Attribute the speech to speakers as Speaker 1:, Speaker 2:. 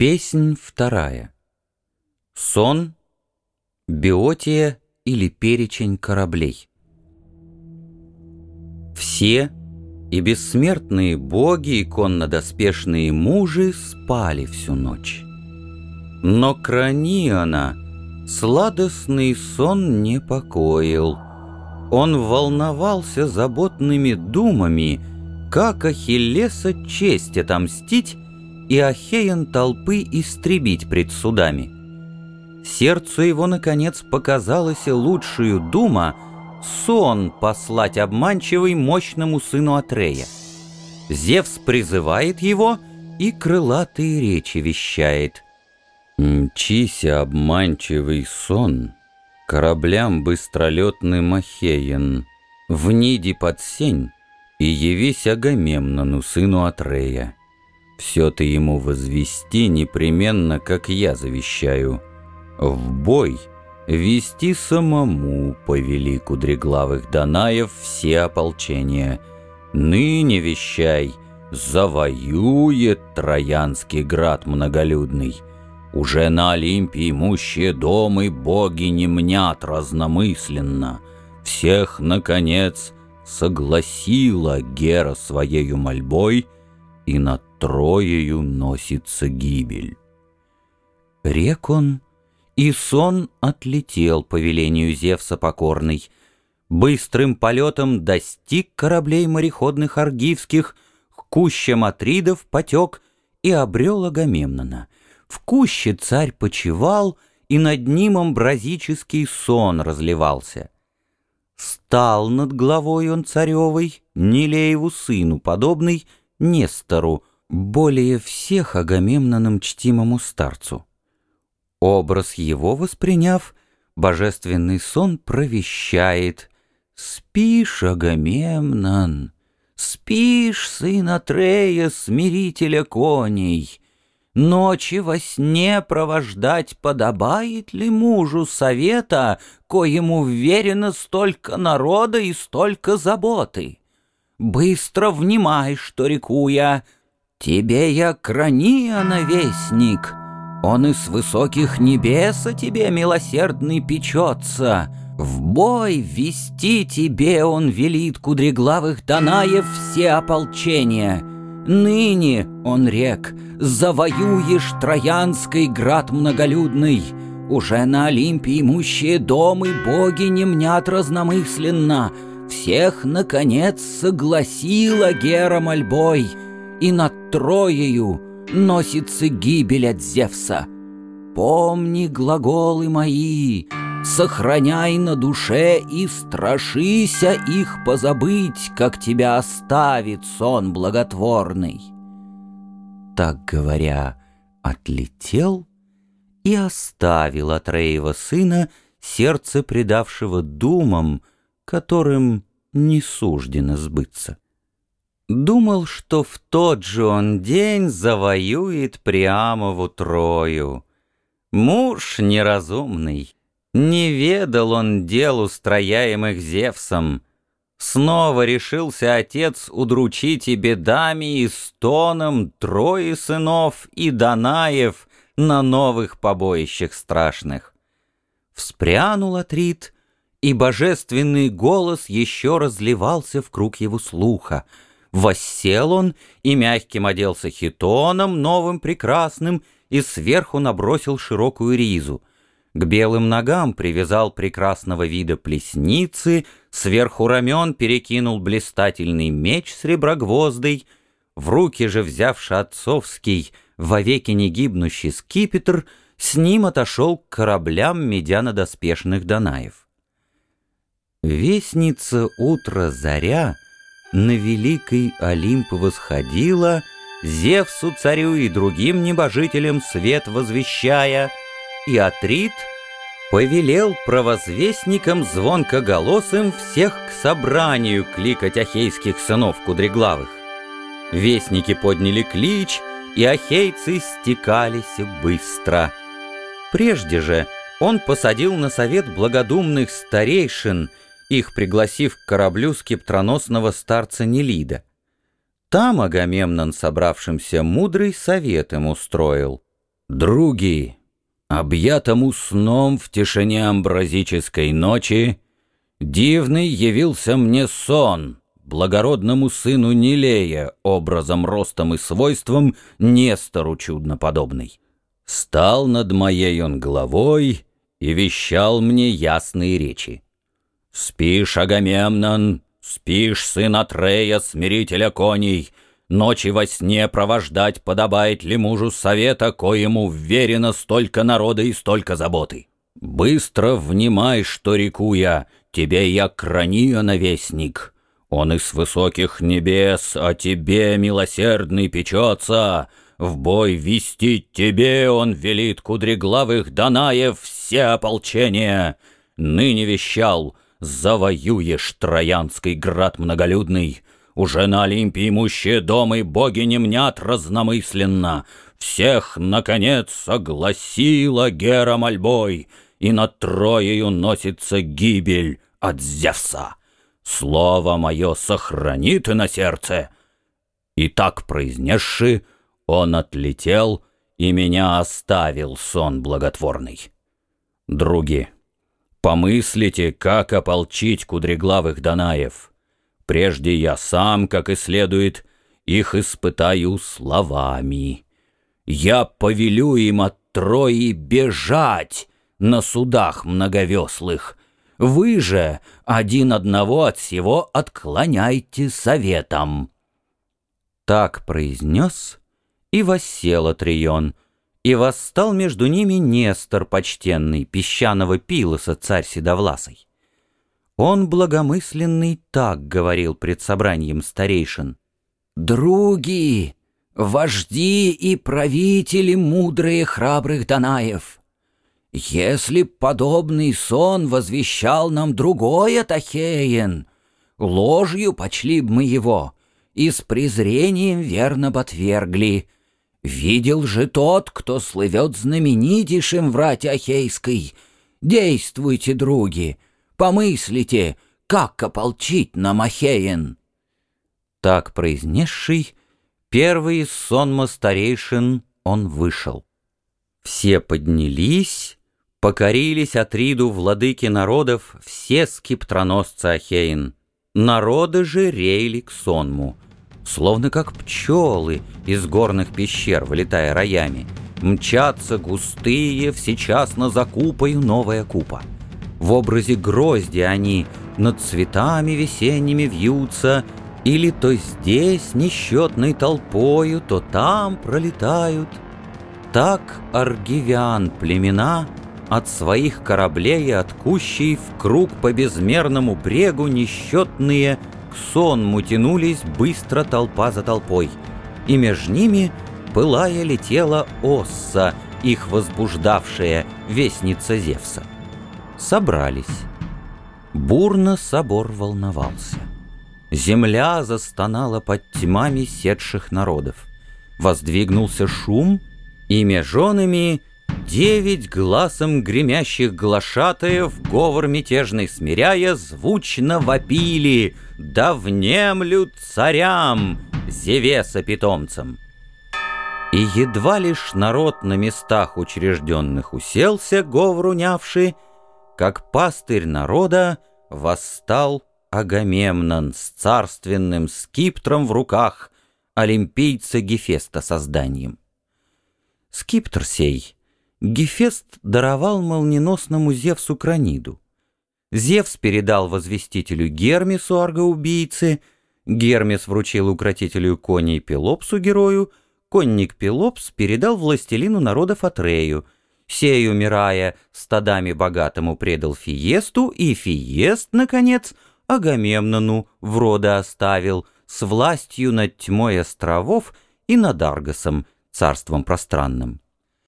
Speaker 1: Песнь вторая. Сон, биотия или перечень кораблей. Все и бессмертные боги и коннодоспешные мужи спали всю ночь. Но Краниона сладостный сон не покоил. Он волновался заботными думами, как Ахиллеса честь отомстить и Ахеян толпы истребить пред судами. Сердцу его, наконец, показалась лучшую дума сон послать обманчивый мощному сыну Атрея. Зевс призывает его и крылатые речи вещает. «Мчися, обманчивый сон, кораблям быстролетным Ахеян, в ниде под сень, и явись Агамемнону, сыну Атрея. Все ты ему возвести непременно, как я завещаю. В бой вести самому повели кудреглавых Данаев все ополчения. Ныне вещай, завоюет Троянский град многолюдный. Уже на Олимпе имущие домы боги не мнят разномысленно. Всех, наконец, согласила Гера своею мольбой, и над Троею носится гибель. Рек он, и сон отлетел по велению Зевса покорный. Быстрым полетом достиг кораблей мореходных аргивских, к кущам Атридов потек и обрел Агамемнона. В куще царь почевал, и над ним амбразический сон разливался. Стал над головой он царевой, Нелееву сыну подобный, Нестору, более всех Агамемноном чтимому старцу. Образ его восприняв, божественный сон провещает «Спишь, Агамемнон, спишь, сын Атрея, смирителя коней, Ночи во сне провождать подобает ли мужу совета, Коему верено столько народа и столько заботы? Быстро внимай, что реку я — Тебе я крания навестник, Он из высоких небес о тебе милосердный печется. В бой вести тебе он велит кудреглавых Данаев все ополчения. Ныне, он рек, завоюешь Троянский град многолюдный. Уже на Олимпе имущие домы боги не мнят разномысленно. Всех, наконец, согласила Гера мольбой — и над Троею носится гибель от Зевса. Помни глаголы мои, сохраняй на душе и страшися их позабыть, как тебя оставит сон благотворный. Так говоря, отлетел и оставил Атреева сына, сердце предавшего думам, которым не суждено сбыться. Думал, что в тот же он день завоюет Приамову Трою. Муж неразумный, не ведал он дел, устрояемых Зевсом. Снова решился отец удручить и бедами, и стоном Трои сынов и Данаев на новых побоищах страшных. Вспрянул Атрит, и божественный голос еще разливался в круг его слуха — Воссел он и мягким оделся хитоном, новым прекрасным, и сверху набросил широкую ризу. К белым ногам привязал прекрасного вида плесницы, сверху рамен перекинул блистательный меч с реброгвоздой, в руки же взявши отцовский, вовеки не гибнущий скипетр, с ним отошел к кораблям медяно-доспешных Данаев. Вестница утра заря — на великий Олимп восходила, Зевсу царю и другим небожителям свет возвещая, и Атрит повелел провозвестникам звонкоголосым всех к собранию кликать ахейских сынов кудреглавых. Вестники подняли клич, и ахейцы стекались быстро. Прежде же он посадил на совет благодумных старейшин — их пригласив к кораблю скептроносного старца Нелида. Там Агамемнон собравшимся мудрый совет им устроил. Други, объятому сном в тишине амбразической ночи, Дивный явился мне сон, благородному сыну Нилея, образом, ростом и свойством Нестору чудноподобный. Стал над моей он головой и вещал мне ясные речи. «Спишь, Агамемнон, спишь, сын Атрея, смирителя коней, Ночи во сне провождать подобает ли мужу совета, коему вверено столько народа и столько заботы? Быстро внимай, что реку я, тебе я крания навестник. Он из высоких небес о тебе, милосердный, печется. В бой вести тебе он велит кудреглавых Данаев все ополчения. Ныне вещал, завоюешь Троянский град многолюдный, уже на Олимпе имущие дома и боги не мнят разномысленно. Всех, наконец, согласила Гера мольбой, и над Троею носится гибель от Зевса. Слово мое сохрани ты на сердце. И так произнесши, он отлетел, и меня оставил сон благотворный. Други, помыслите, как ополчить кудреглавых Данаев. Прежде я сам, как и следует, их испытаю словами. Я повелю им от Трои бежать на судах многовеслых. Вы же один одного от всего отклоняйте советом. Так произнес и воссел Атрион, и восстал между ними Нестор почтенный, песчаного пилоса царь Седовласый. Он благомысленный так говорил пред собранием старейшин. «Други, вожди и правители мудрые храбрых Данаев, если подобный сон возвещал нам другое Тахеен, ложью почли б мы его и с презрением верно б отвергли. Видел же тот, кто слывет знаменитейшим в Ахейской. Действуйте, други!» Помыслите, как ополчить на Махеен!» Так произнесший, первый из сонма старейшин он вышел. Все поднялись, покорились Атриду владыки народов все скиптроносцы Ахеин. Народы же реяли к сонму, словно как пчелы из горных пещер, вылетая роями. Мчатся густые, всечасно на закупаю новая купа. В образе грозди они над цветами весенними вьются, Или то здесь несчетной толпою, то там пролетают. Так аргивян племена от своих кораблей от кущей в круг по безмерному брегу несчетные сонму тянулись быстро толпа за толпой, и между ними, пылая, летела Осса, их возбуждавшая, вестница Зевса собрались. Бурно собор волновался. Земля застонала под тьмами седших народов. Воздвигнулся шум, и межонами девять глазом гремящих глашатаев, говор мятежный смиряя, звучно вопили «Да внемлют царям, Зевеса питомцам!» И едва лишь народ на местах учрежденных уселся, говор унявший, как пастырь народа восстал Агамемнон с царственным скиптром в руках, олимпийца Гефеста созданием. Скиптр сей Гефест даровал молниеносному Зевсу Краниду. Зевс передал возвестителю Гермесу, аргоубийце, Гермес вручил укротителю коней Пелопсу герою, конник Пелопс передал властелину народов Атрею — Сей, умирая, стадами богатому предал Фиесту, и Фиест, наконец, Агамемнону в роды оставил, с властью над тьмой островов и над Аргосом, царством пространным.